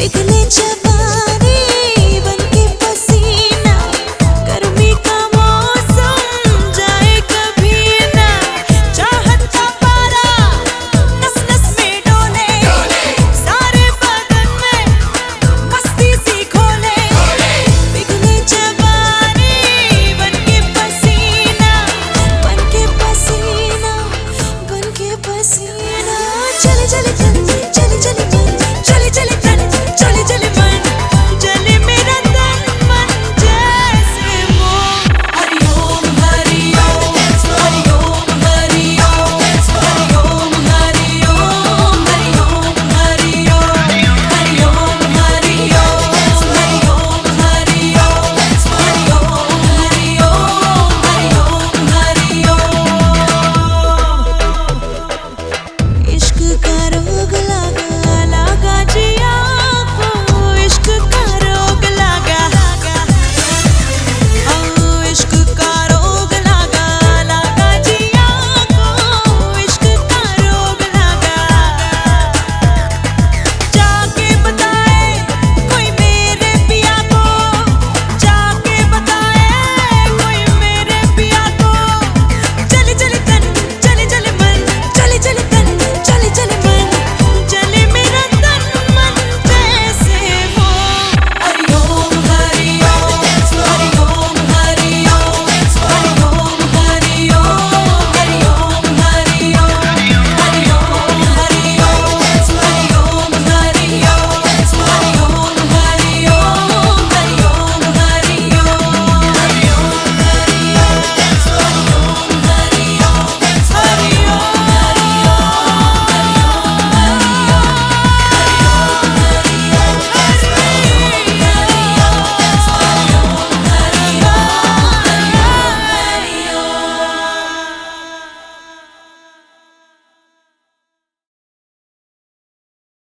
Peki ne cevap